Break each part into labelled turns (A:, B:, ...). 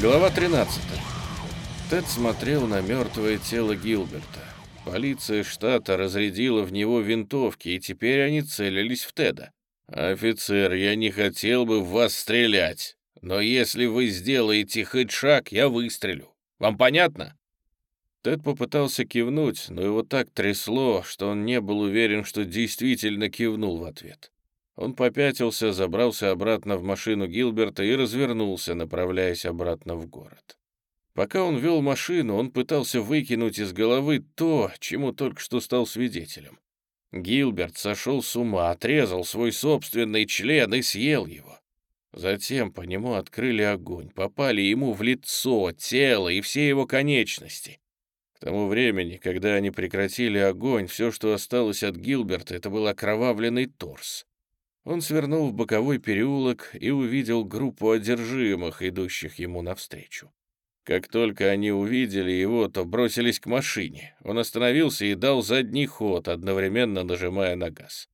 A: Глава 13. Тед смотрел на мертвое тело Гилберта. Полиция штата разрядила в него винтовки, и теперь они целились в Теда. «Офицер, я не хотел бы в вас стрелять, но если вы сделаете хоть шаг, я выстрелю. Вам понятно?» Тед попытался кивнуть, но его так трясло, что он не был уверен, что действительно кивнул в ответ. Он попятился, забрался обратно в машину Гилберта и развернулся, направляясь обратно в город. Пока он вел машину, он пытался выкинуть из головы то, чему только что стал свидетелем. Гилберт сошел с ума, отрезал свой собственный член и съел его. Затем по нему открыли огонь, попали ему в лицо, тело и все его конечности. К тому времени, когда они прекратили огонь, все, что осталось от Гилберта, это был окровавленный торс. Он свернул в боковой переулок и увидел группу одержимых, идущих ему навстречу. Как только они увидели его, то бросились к машине. Он остановился и дал задний ход, одновременно нажимая на газ.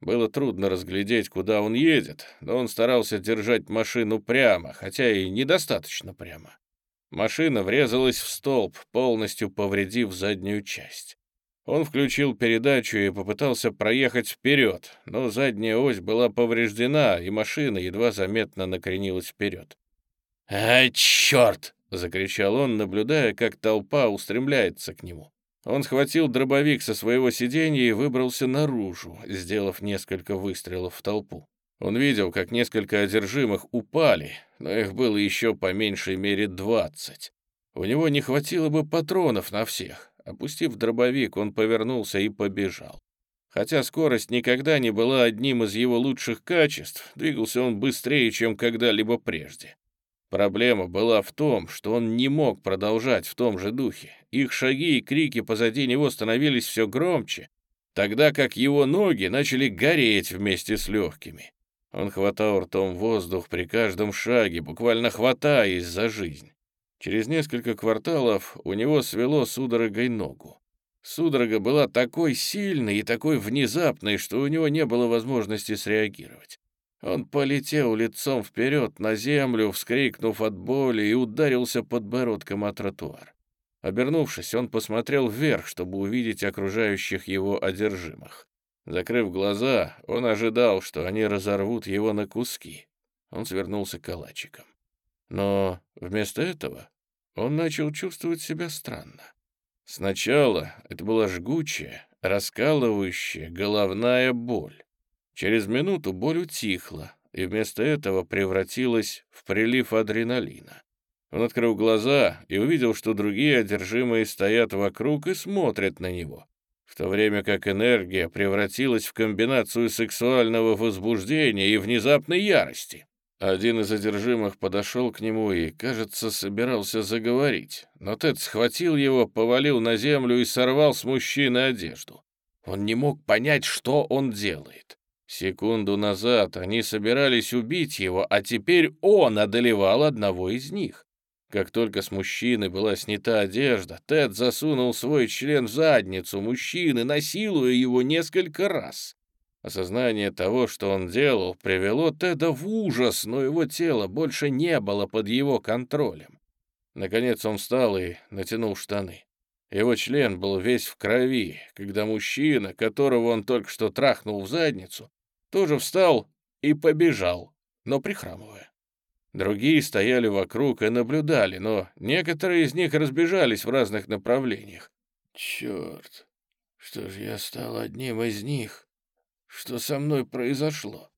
A: Было трудно разглядеть, куда он едет, но он старался держать машину прямо, хотя и недостаточно прямо. Машина врезалась в столб, полностью повредив заднюю часть. Он включил передачу и попытался проехать вперед, но задняя ось была повреждена, и машина едва заметно накренилась вперед. «А, черт!» — закричал он, наблюдая, как толпа устремляется к нему. Он схватил дробовик со своего сиденья и выбрался наружу, сделав несколько выстрелов в толпу. Он видел, как несколько одержимых упали, но их было еще по меньшей мере двадцать. У него не хватило бы патронов на всех. Опустив дробовик, он повернулся и побежал. Хотя скорость никогда не была одним из его лучших качеств, двигался он быстрее, чем когда-либо прежде. Проблема была в том, что он не мог продолжать в том же духе. Их шаги и крики позади него становились все громче, тогда как его ноги начали гореть вместе с легкими. Он хватал ртом воздух при каждом шаге, буквально хватаясь за жизнь. Через несколько кварталов у него свело судорогой ногу. Судорога была такой сильной и такой внезапной, что у него не было возможности среагировать. Он полетел лицом вперед на землю, вскрикнув от боли, и ударился подбородком о тротуар. Обернувшись, он посмотрел вверх, чтобы увидеть окружающих его одержимых. Закрыв глаза, он ожидал, что они разорвут его на куски. Он свернулся калачиком. Но вместо этого он начал чувствовать себя странно. Сначала это была жгучая, раскалывающая головная боль. Через минуту боль утихла, и вместо этого превратилась в прилив адреналина. Он открыл глаза и увидел, что другие одержимые стоят вокруг и смотрят на него, в то время как энергия превратилась в комбинацию сексуального возбуждения и внезапной ярости. Один из одержимых подошел к нему и, кажется, собирался заговорить, но Тед схватил его, повалил на землю и сорвал с мужчины одежду. Он не мог понять, что он делает. Секунду назад они собирались убить его, а теперь он одолевал одного из них. Как только с мужчины была снята одежда, Тед засунул свой член в задницу мужчины, насилуя его несколько раз. Осознание того, что он делал, привело Теда в ужас, но его тело больше не было под его контролем. Наконец он встал и натянул штаны. Его член был весь в крови, когда мужчина, которого он только что трахнул в задницу, тоже встал и побежал, но прихрамывая. Другие стояли вокруг и наблюдали, но некоторые из них разбежались в разных направлениях. «Черт, что же я стал одним из них?» Что со мной произошло?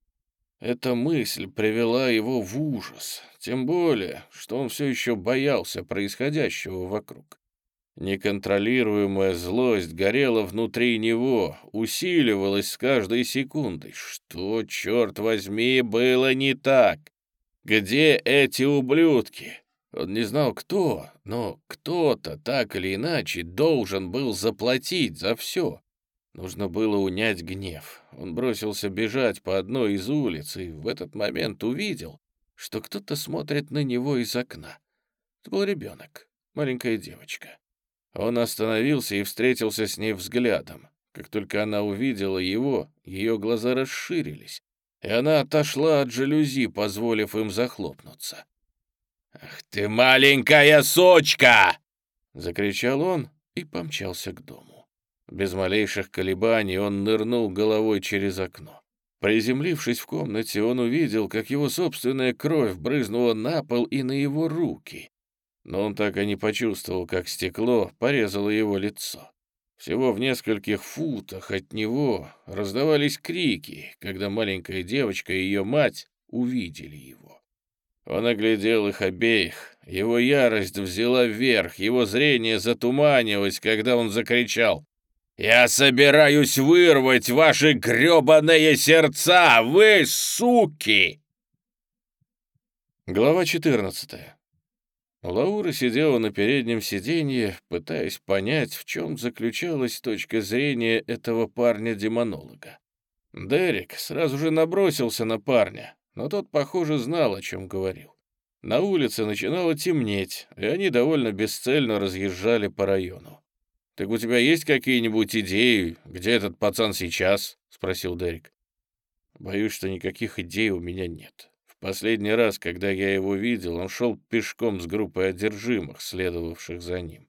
A: Эта мысль привела его в ужас, тем более, что он все еще боялся происходящего вокруг. Неконтролируемая злость горела внутри него, усиливалась с каждой секундой. Что, черт возьми, было не так? Где эти ублюдки? Он не знал, кто, но кто-то так или иначе должен был заплатить за все. Нужно было унять гнев. Он бросился бежать по одной из улиц и в этот момент увидел, что кто-то смотрит на него из окна. Это был ребенок, маленькая девочка. Он остановился и встретился с ней взглядом. Как только она увидела его, ее глаза расширились, и она отошла от жалюзи, позволив им захлопнуться. «Ах ты маленькая сучка!» — закричал он и помчался к дому. Без малейших колебаний он нырнул головой через окно. Приземлившись в комнате, он увидел, как его собственная кровь брызнула на пол и на его руки. Но он так и не почувствовал, как стекло порезало его лицо. Всего в нескольких футах от него раздавались крики, когда маленькая девочка и ее мать увидели его. Он оглядел их обеих, его ярость взяла вверх, его зрение затуманилось, когда он закричал «Я собираюсь вырвать ваши грёбаные сердца, вы суки!» Глава 14 Лаура сидела на переднем сиденье, пытаясь понять, в чем заключалась точка зрения этого парня-демонолога. Дерек сразу же набросился на парня, но тот, похоже, знал, о чем говорил. На улице начинало темнеть, и они довольно бесцельно разъезжали по району. «Так у тебя есть какие-нибудь идеи, где этот пацан сейчас?» — спросил Дерек. «Боюсь, что никаких идей у меня нет. Последний раз, когда я его видел, он шел пешком с группой одержимых, следовавших за ним.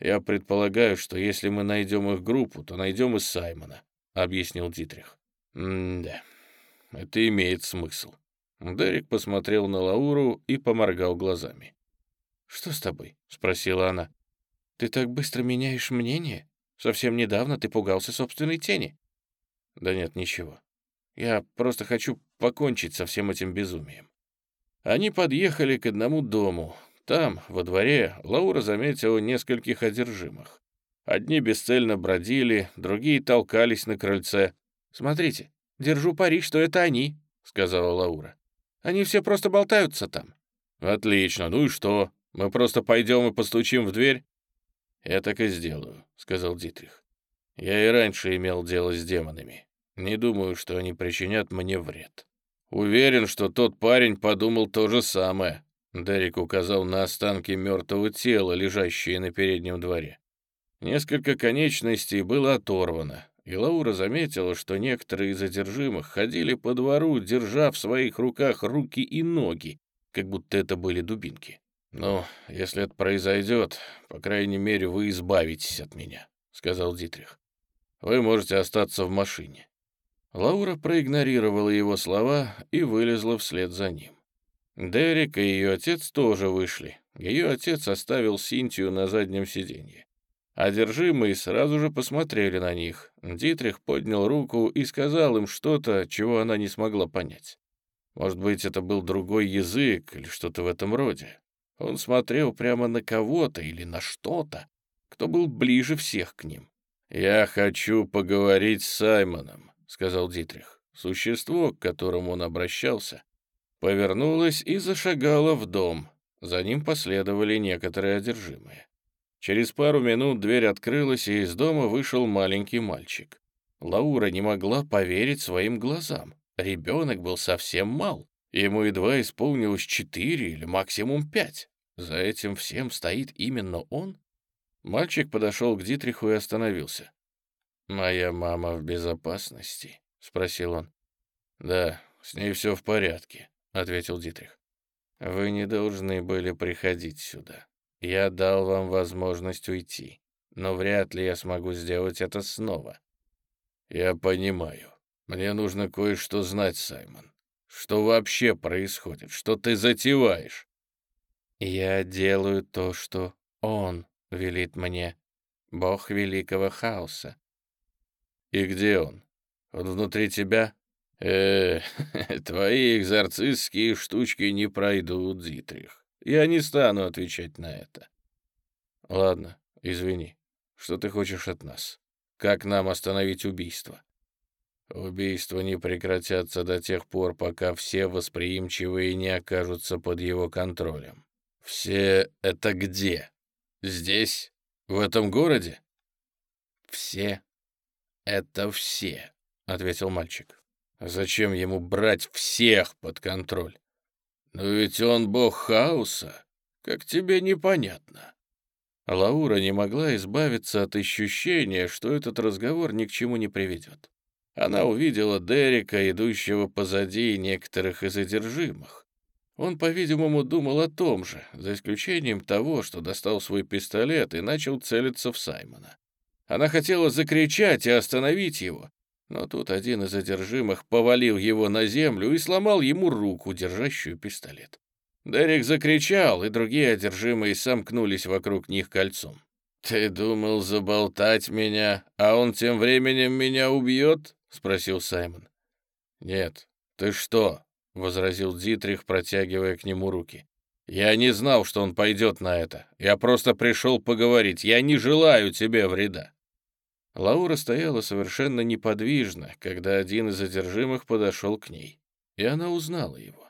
A: Я предполагаю, что если мы найдем их группу, то найдем и Саймона», — объяснил Дитрих. «М-да, это имеет смысл». Дерек посмотрел на Лауру и поморгал глазами. «Что с тобой?» — спросила она. «Ты так быстро меняешь мнение? Совсем недавно ты пугался собственной тени». «Да нет, ничего. Я просто хочу покончить со всем этим безумием. Они подъехали к одному дому. Там, во дворе, Лаура заметила нескольких одержимых. Одни бесцельно бродили, другие толкались на крыльце. «Смотрите, держу пари, что это они», — сказала Лаура. «Они все просто болтаются там». «Отлично, ну и что? Мы просто пойдем и постучим в дверь?» «Я так и сделаю», — сказал Дитрих. «Я и раньше имел дело с демонами. Не думаю, что они причинят мне вред. Уверен, что тот парень подумал то же самое. Дерек указал на останки мертвого тела, лежащие на переднем дворе. Несколько конечностей было оторвано, и Лаура заметила, что некоторые из одержимых ходили по двору, держа в своих руках руки и ноги, как будто это были дубинки. «Ну, если это произойдет, по крайней мере, вы избавитесь от меня», — сказал Дитрих. «Вы можете остаться в машине. Лаура проигнорировала его слова и вылезла вслед за ним. Дерек и ее отец тоже вышли. Ее отец оставил Синтию на заднем сиденье. Одержимые сразу же посмотрели на них. Дитрих поднял руку и сказал им что-то, чего она не смогла понять. Может быть, это был другой язык или что-то в этом роде. Он смотрел прямо на кого-то или на что-то, кто был ближе всех к ним. «Я хочу поговорить с Саймоном сказал Дитрих. Существо, к которому он обращался, повернулось и зашагало в дом. За ним последовали некоторые одержимые. Через пару минут дверь открылась, и из дома вышел маленький мальчик. Лаура не могла поверить своим глазам. Ребенок был совсем мал. Ему едва исполнилось четыре или максимум пять. За этим всем стоит именно он? Мальчик подошел к Дитриху и остановился. «Моя мама в безопасности?» — спросил он. «Да, с ней все в порядке», — ответил Дитрих. «Вы не должны были приходить сюда. Я дал вам возможность уйти, но вряд ли я смогу сделать это снова». «Я понимаю. Мне нужно кое-что знать, Саймон. Что вообще происходит? Что ты затеваешь?» «Я делаю то, что он велит мне, бог великого хаоса. «И где он? Он внутри тебя?» «Э, твои экзорцистские штучки не пройдут, Дитрих. Я не стану отвечать на это». «Ладно, извини. Что ты хочешь от нас? Как нам остановить убийство?» «Убийства не прекратятся до тех пор, пока все восприимчивые не окажутся под его контролем. Все это где? Здесь? В этом городе?» «Все «Это все», — ответил мальчик. «Зачем ему брать всех под контроль? Но ведь он бог хаоса, как тебе непонятно». Лаура не могла избавиться от ощущения, что этот разговор ни к чему не приведет. Она увидела Дерека, идущего позади некоторых из одержимых. Он, по-видимому, думал о том же, за исключением того, что достал свой пистолет и начал целиться в Саймона. Она хотела закричать и остановить его, но тут один из одержимых повалил его на землю и сломал ему руку, держащую пистолет. Дерек закричал, и другие одержимые сомкнулись вокруг них кольцом. «Ты думал заболтать меня, а он тем временем меня убьет?» — спросил Саймон. «Нет. Ты что?» — возразил Дитрих, протягивая к нему руки. «Я не знал, что он пойдет на это. Я просто пришел поговорить. Я не желаю тебе вреда». Лаура стояла совершенно неподвижно, когда один из задержимых подошел к ней, и она узнала его.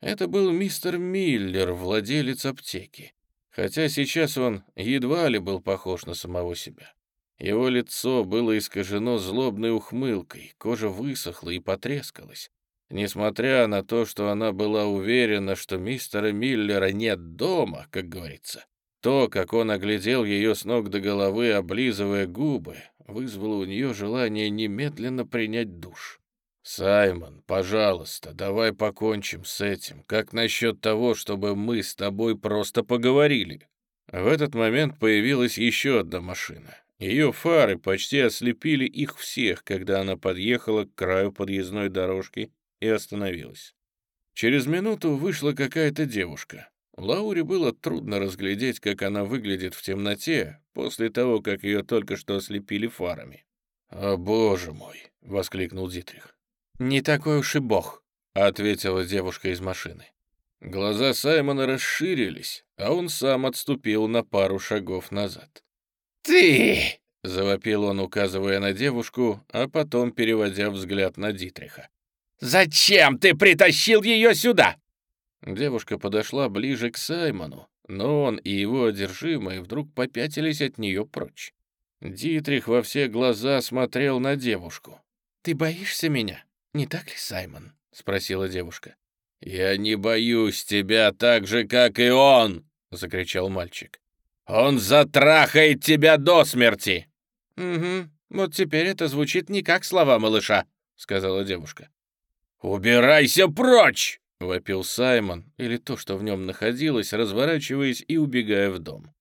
A: Это был мистер Миллер, владелец аптеки, хотя сейчас он едва ли был похож на самого себя. Его лицо было искажено злобной ухмылкой, кожа высохла и потрескалась. Несмотря на то, что она была уверена, что мистера Миллера нет дома, как говорится, то, как он оглядел ее с ног до головы, облизывая губы, вызвало у нее желание немедленно принять душ. «Саймон, пожалуйста, давай покончим с этим. Как насчет того, чтобы мы с тобой просто поговорили?» В этот момент появилась еще одна машина. Ее фары почти ослепили их всех, когда она подъехала к краю подъездной дорожки и остановилась. Через минуту вышла какая-то девушка. Лауре было трудно разглядеть, как она выглядит в темноте после того, как ее только что ослепили фарами. «О, боже мой!» — воскликнул Дитрих. «Не такой уж и бог», — ответила девушка из машины. Глаза Саймона расширились, а он сам отступил на пару шагов назад.
B: «Ты!»
A: — завопил он, указывая на девушку, а потом переводя взгляд на Дитриха.
B: «Зачем ты притащил ее сюда?»
A: Девушка подошла ближе к Саймону, но он и его одержимые вдруг попятились от нее прочь. Дитрих во все глаза смотрел на девушку. «Ты боишься меня, не так ли, Саймон?» — спросила девушка. «Я не боюсь тебя так же, как и он!» — закричал мальчик. «Он затрахает тебя до смерти!» «Угу, вот теперь это звучит не как слова малыша», — сказала девушка. «Убирайся прочь!» — вопил Саймон, или то, что в нем находилось, разворачиваясь и убегая в дом.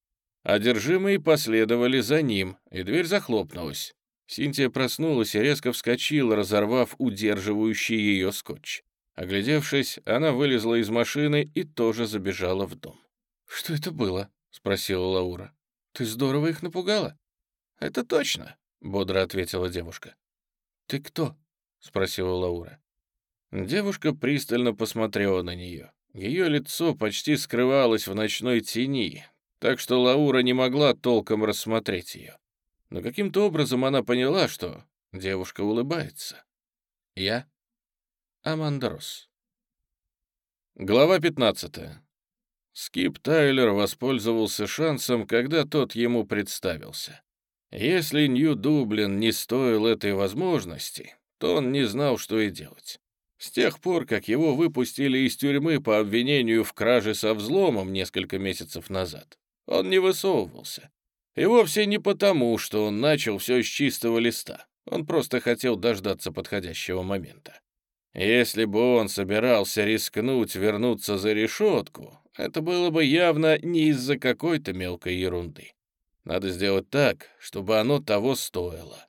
A: Одержимые последовали за ним, и дверь захлопнулась. Синтия проснулась и резко вскочила, разорвав удерживающий ее скотч. Оглядевшись, она вылезла из машины и тоже забежала в дом. «Что это было?» — спросила Лаура. «Ты здорово их напугала?» «Это точно», — бодро ответила девушка. «Ты кто?» — спросила Лаура. Девушка пристально посмотрела на нее. Ее лицо почти скрывалось в ночной тени, так что Лаура не могла толком рассмотреть ее. Но каким-то образом она поняла, что девушка улыбается. Я Амандрос. Глава 15. Скип Тайлер воспользовался шансом, когда тот ему представился. Если Нью-Дублин не стоил этой возможности, то он не знал, что и делать. С тех пор, как его выпустили из тюрьмы по обвинению в краже со взломом несколько месяцев назад, он не высовывался. И вовсе не потому, что он начал все с чистого листа. Он просто хотел дождаться подходящего момента. Если бы он собирался рискнуть вернуться за решетку, это было бы явно не из-за какой-то мелкой ерунды. Надо сделать так, чтобы оно того стоило.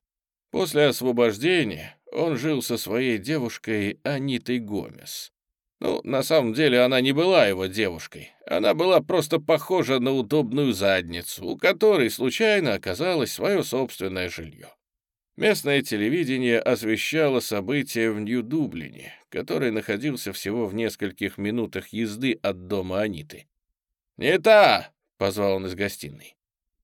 A: После освобождения он жил со своей девушкой Анитой Гомес. Ну, на самом деле она не была его девушкой. Она была просто похожа на удобную задницу, у которой случайно оказалось свое собственное жилье. Местное телевидение освещало события в Нью-Дублине, который находился всего в нескольких минутах езды от дома Аниты. «Не та!» — позвал он из гостиной.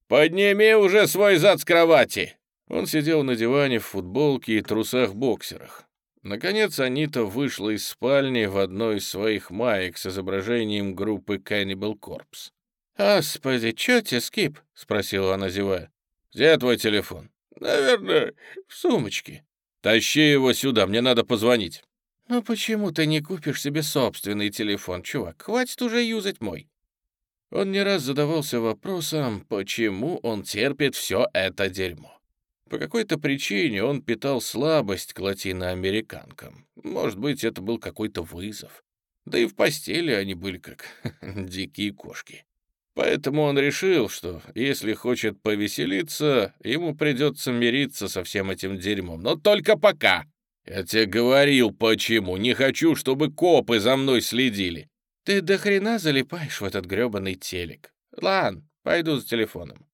A: «Подними уже свой зад с кровати!» Он сидел на диване в футболке и трусах-боксерах. Наконец Анита вышла из спальни в одной из своих маек с изображением группы Cannibal Corpse. «Господи, чё тебе, Скип?» — спросила она, зевая. «Где твой телефон?» «Наверное, в сумочке». «Тащи его сюда, мне надо позвонить». «Ну почему ты не купишь себе собственный телефон, чувак? Хватит уже юзать мой». Он не раз задавался вопросом, почему он терпит все это дерьмо. По какой-то причине он питал слабость к латиноамериканкам. Может быть, это был какой-то вызов. Да и в постели они были как дикие кошки. Поэтому он решил, что если хочет повеселиться, ему придется мириться со всем этим дерьмом. Но только пока. Я тебе говорил, почему. Не хочу, чтобы копы за мной следили. Ты до хрена залипаешь в этот грёбаный телек. Ладно, пойду за телефоном.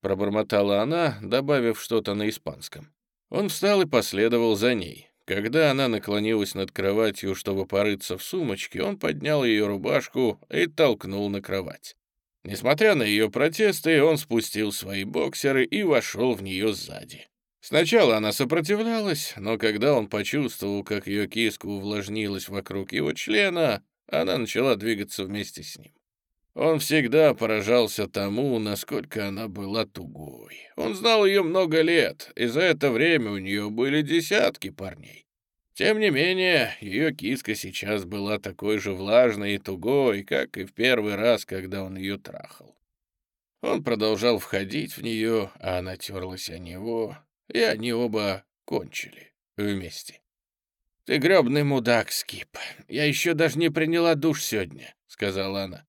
A: Пробормотала она, добавив что-то на испанском. Он встал и последовал за ней. Когда она наклонилась над кроватью, чтобы порыться в сумочке, он поднял ее рубашку и толкнул на кровать. Несмотря на ее протесты, он спустил свои боксеры и вошел в нее сзади. Сначала она сопротивлялась, но когда он почувствовал, как ее киска увлажнилась вокруг его члена, она начала двигаться вместе с ним. Он всегда поражался тому, насколько она была тугой. Он знал ее много лет, и за это время у нее были десятки парней. Тем не менее, ее киска сейчас была такой же влажной и тугой, как и в первый раз, когда он ее трахал. Он продолжал входить в нее, а она терлась о него, и они оба кончили вместе. «Ты гребный мудак, Скип. Я еще даже не приняла душ сегодня», — сказала она.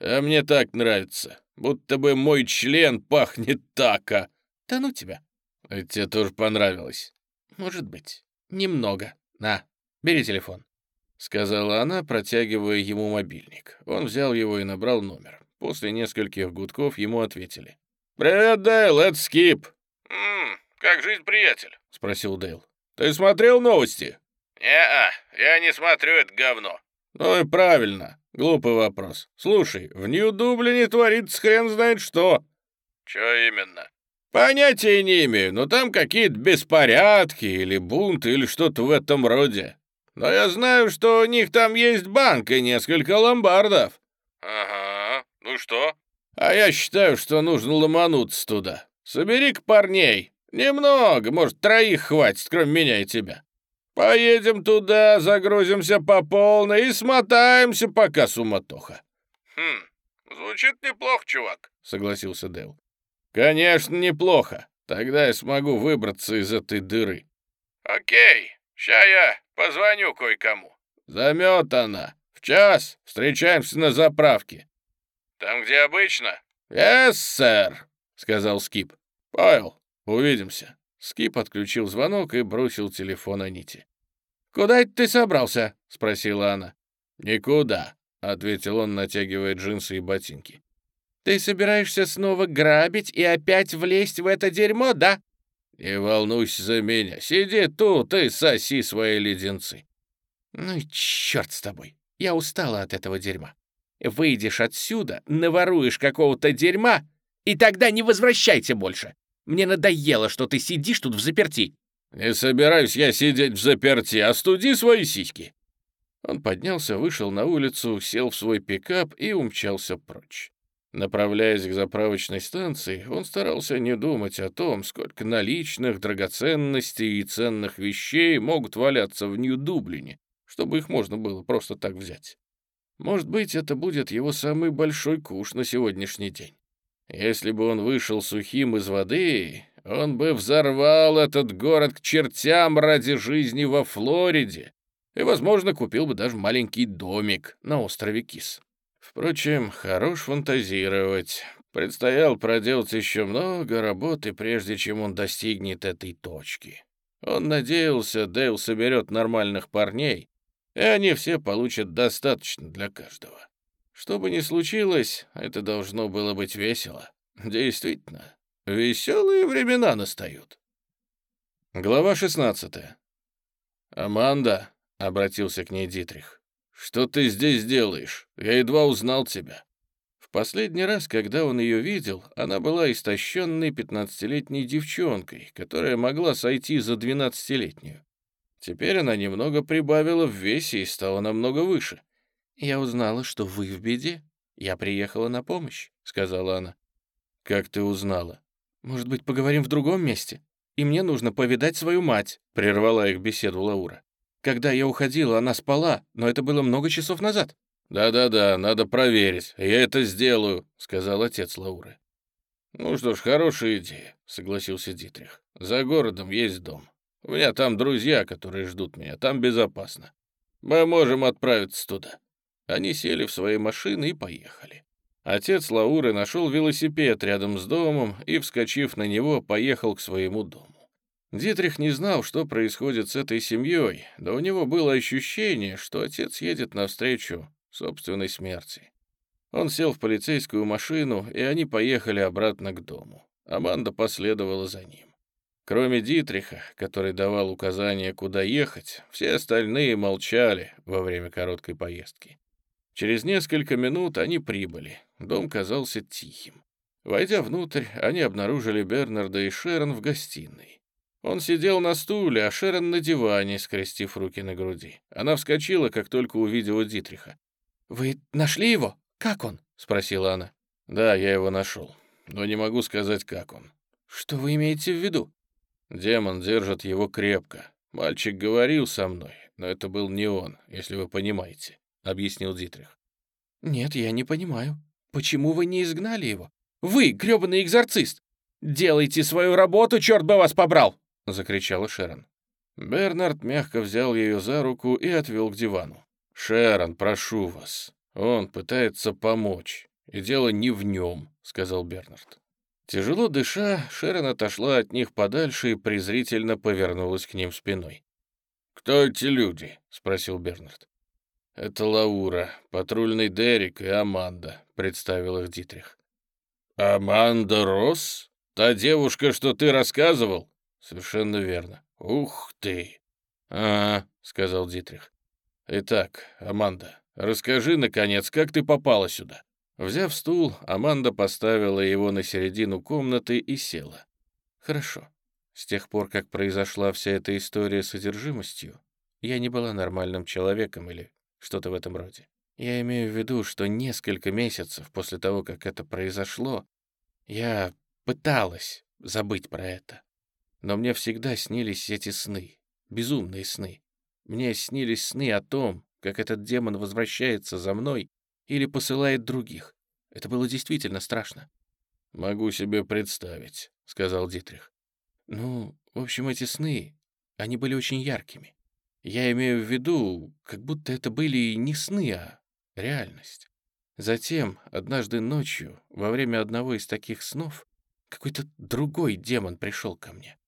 A: «А мне так нравится, будто бы мой член пахнет така». «Да ну тебя». «Это тебе тоже понравилось?» «Может быть. Немного». «На, бери телефон», — сказала она, протягивая ему мобильник. Он взял его и набрал номер. После нескольких гудков ему ответили. «Привет, Дейл, это Скип». «Ммм, как жизнь, приятель?» — спросил Дейл. «Ты смотрел новости?» «Не-а, я не смотрю это говно». «Ну и правильно. Глупый вопрос. Слушай, в Нью-Дублине творится хрен знает что». «Чё именно?» «Понятия не имею, но там какие-то беспорядки или бунт или что-то в этом роде. Но я знаю, что у них там есть банк и несколько ломбардов». «Ага, ну что?» «А я считаю, что нужно ломануться туда. Собери-ка парней. Немного, может, троих хватит, кроме меня и тебя. Поедем туда, загрузимся по полной и смотаемся, пока суматоха». «Хм, звучит неплохо, чувак», — согласился Дэл. «Конечно, неплохо. Тогда я смогу выбраться из этой дыры». «Окей, ща я позвоню кое-кому». «Заметана. В час встречаемся на заправке». «Там, где обычно?» «Yes, сэр», — сказал Скип. «Понял. Увидимся». Скип отключил звонок и бросил телефон Аните. «Куда это ты собрался?» — спросила она. «Никуда», — ответил он, натягивая джинсы и ботинки. Ты собираешься снова грабить и опять влезть в это дерьмо, да?» «Не волнуйся за меня. Сиди тут и соси свои леденцы». «Ну и черт с тобой. Я устала от этого дерьма. Выйдешь отсюда, наворуешь какого-то дерьма, и тогда не возвращайся больше. Мне надоело, что ты сидишь тут в заперти». «Не собираюсь я сидеть в заперти, остуди свои сиськи». Он поднялся, вышел на улицу, сел в свой пикап и умчался прочь. Направляясь к заправочной станции, он старался не думать о том, сколько наличных, драгоценностей и ценных вещей могут валяться в Нью-Дублине, чтобы их можно было просто так взять. Может быть, это будет его самый большой куш на сегодняшний день. Если бы он вышел сухим из воды, он бы взорвал этот город к чертям ради жизни во Флориде и, возможно, купил бы даже маленький домик на острове Кис. Впрочем, хорош фантазировать. Предстоял проделать еще много работы, прежде чем он достигнет этой точки. Он надеялся, Дейл соберет нормальных парней, и они все получат достаточно для каждого. Что бы ни случилось, это должно было быть весело. Действительно, веселые времена настают. Глава 16. «Аманда», — обратился к ней Дитрих, «Что ты здесь делаешь? Я едва узнал тебя». В последний раз, когда он ее видел, она была истощенной пятнадцатилетней девчонкой, которая могла сойти за двенадцатилетнюю. Теперь она немного прибавила в весе и стала намного выше. «Я узнала, что вы в беде. Я приехала на помощь», — сказала она. «Как ты узнала?» «Может быть, поговорим в другом месте? И мне нужно повидать свою мать», — прервала их беседу Лаура. Когда я уходила, она спала, но это было много часов назад. «Да-да-да, надо проверить. Я это сделаю», — сказал отец Лауры. «Ну что ж, хорошая идея», — согласился Дитрих. «За городом есть дом. У меня там друзья, которые ждут меня. Там безопасно. Мы можем отправиться туда». Они сели в свои машины и поехали. Отец Лауры нашел велосипед рядом с домом и, вскочив на него, поехал к своему дому. Дитрих не знал, что происходит с этой семьей, да у него было ощущение, что отец едет навстречу собственной смерти. Он сел в полицейскую машину, и они поехали обратно к дому. Аманда последовала за ним. Кроме Дитриха, который давал указания, куда ехать, все остальные молчали во время короткой поездки. Через несколько минут они прибыли. Дом казался тихим. Войдя внутрь, они обнаружили Бернарда и Шерон в гостиной. Он сидел на стуле, а Шерон на диване, скрестив руки на груди. Она вскочила, как только увидела Дитриха. «Вы нашли его?» «Как он?» — спросила она. «Да, я его нашел, но не могу сказать, как он». «Что вы имеете в виду?» «Демон держит его крепко. Мальчик говорил со мной, но это был не он, если вы понимаете», — объяснил Дитрих. «Нет, я не понимаю. Почему вы не изгнали его? Вы, грёбаный экзорцист! Делайте свою работу, черт бы вас побрал!» — закричала Шерон. Бернард мягко взял ее за руку и отвел к дивану. «Шерон, прошу вас, «Он пытается помочь, и дело не в нем», — сказал Бернард. Тяжело дыша, Шерон отошла от них подальше и презрительно повернулась к ним спиной. «Кто эти люди?» — спросил Бернард. «Это Лаура, патрульный Дерек и Аманда», — представил их Дитрих. «Аманда Росс? Та девушка, что ты рассказывал?» «Совершенно верно. Ух ты!» «А, — сказал Дитрих. Итак, Аманда, Расскажи, наконец, как ты попала сюда?» Взяв стул, Аманда поставила его на середину комнаты и села. «Хорошо. С тех пор, как произошла вся эта история с содержимостью, я не была нормальным человеком или что-то в этом роде. Я имею в виду, что несколько месяцев после того, как это произошло, я пыталась забыть про это. Но мне всегда снились эти сны, безумные сны. Мне снились сны о том, как этот демон возвращается за мной или посылает других. Это было действительно страшно. «Могу себе представить», — сказал Дитрих. «Ну, в общем, эти сны, они были очень яркими. Я имею в виду, как будто это были не сны, а реальность. Затем, однажды ночью, во время одного из таких снов, какой-то другой демон пришел ко мне.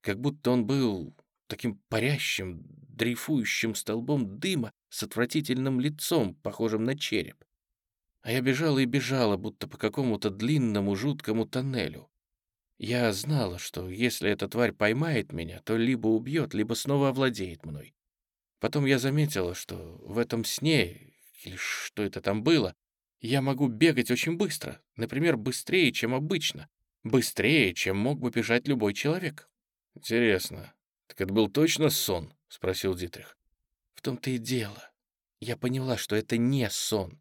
A: Как будто он был таким парящим, дрейфующим столбом дыма с отвратительным лицом, похожим на череп. А я бежала и бежала, будто по какому-то длинному жуткому тоннелю. Я знала, что если эта тварь поймает меня, то либо убьет, либо снова овладеет мной. Потом я заметила, что в этом сне, или что это там было, я могу бегать очень быстро, например, быстрее, чем обычно, быстрее, чем мог бы бежать любой человек. Интересно, так это был точно сон? — спросил Дитрих. «В том-то и дело. Я поняла, что это не сон.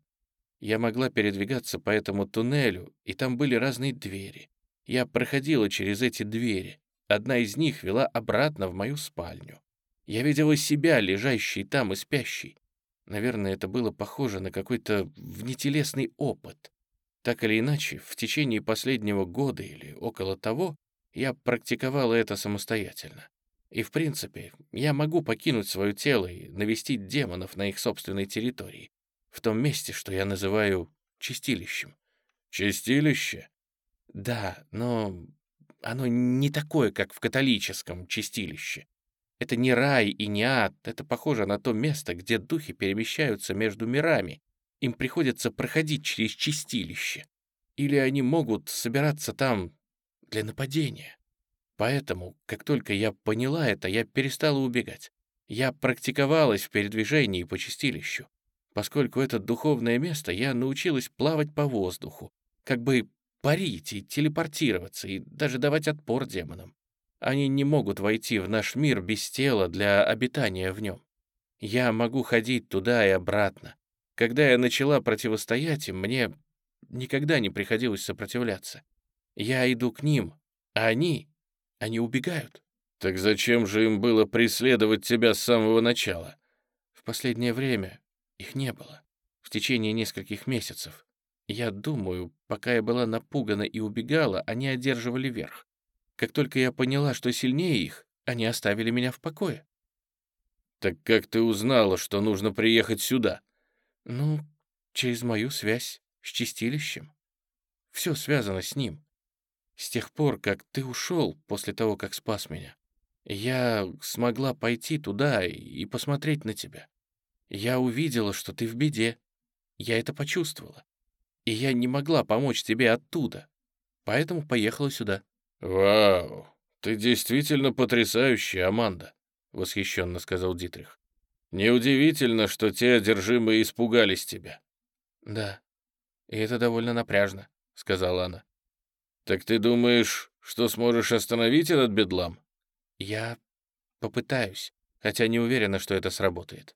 A: Я могла передвигаться по этому туннелю, и там были разные двери. Я проходила через эти двери. Одна из них вела обратно в мою спальню. Я видела себя, лежащей там и спящей. Наверное, это было похоже на какой-то внетелесный опыт. Так или иначе, в течение последнего года или около того я практиковала это самостоятельно. И, в принципе, я могу покинуть свое тело и навестить демонов на их собственной территории, в том месте, что я называю чистилищем. Чистилище? Да, но оно не такое, как в католическом чистилище. Это не рай и не ад, это похоже на то место, где духи перемещаются между мирами. Им приходится проходить через чистилище. Или они могут собираться там для нападения. Поэтому, как только я поняла это, я перестала убегать. Я практиковалась в передвижении по чистилищу. Поскольку это духовное место, я научилась плавать по воздуху, как бы парить и телепортироваться, и даже давать отпор демонам. Они не могут войти в наш мир без тела для обитания в нем. Я могу ходить туда и обратно. Когда я начала противостоять им, мне никогда не приходилось сопротивляться. Я иду к ним, а они они убегают. Так зачем же им было преследовать тебя с самого начала? В последнее время их не было. в течение нескольких месяцев. Я думаю, пока я была напугана и убегала, они одерживали верх. Как только я поняла, что сильнее их, они оставили меня в покое.
B: Так как ты узнала, что нужно приехать сюда?
A: Ну, через мою связь с чистилищем. Все связано с ним. С тех пор, как ты ушел после того, как спас меня, я смогла пойти туда и посмотреть на тебя. Я увидела, что ты в беде. Я это почувствовала. И я не могла помочь тебе оттуда. Поэтому поехала сюда.
B: «Вау, ты действительно потрясающая, Аманда», — восхищенно сказал Дитрих. «Неудивительно, что те одержимые испугались тебя».
A: «Да, и это довольно напряжно», — сказала она.
B: «Так ты думаешь, что сможешь остановить этот бедлам?»
A: «Я попытаюсь, хотя не уверена, что это сработает».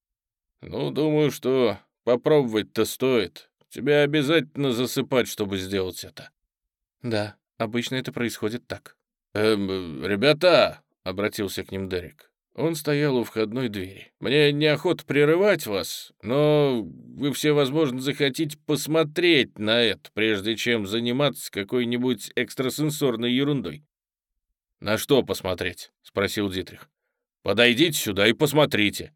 B: «Ну, думаю, что попробовать-то стоит. Тебя обязательно засыпать, чтобы сделать это».
A: «Да, обычно это происходит так».
B: «Эм, ребята!» — обратился к ним Дерек. Он стоял у входной двери. «Мне неохота прерывать вас, но вы все, возможно, захотите посмотреть на это, прежде чем заниматься какой-нибудь экстрасенсорной ерундой». «На что посмотреть?» — спросил Дитрих. «Подойдите сюда и посмотрите».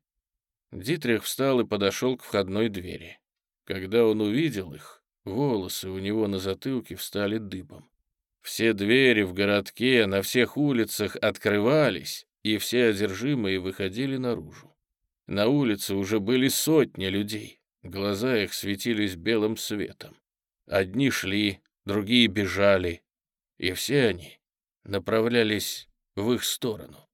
A: Дитрих встал и подошел к входной двери. Когда он увидел их, волосы у него на затылке встали дыбом. Все двери в городке на всех улицах открывались, и все одержимые выходили наружу. На улице уже были сотни людей, глаза их светились белым светом. Одни шли, другие бежали, и все они направлялись в их сторону.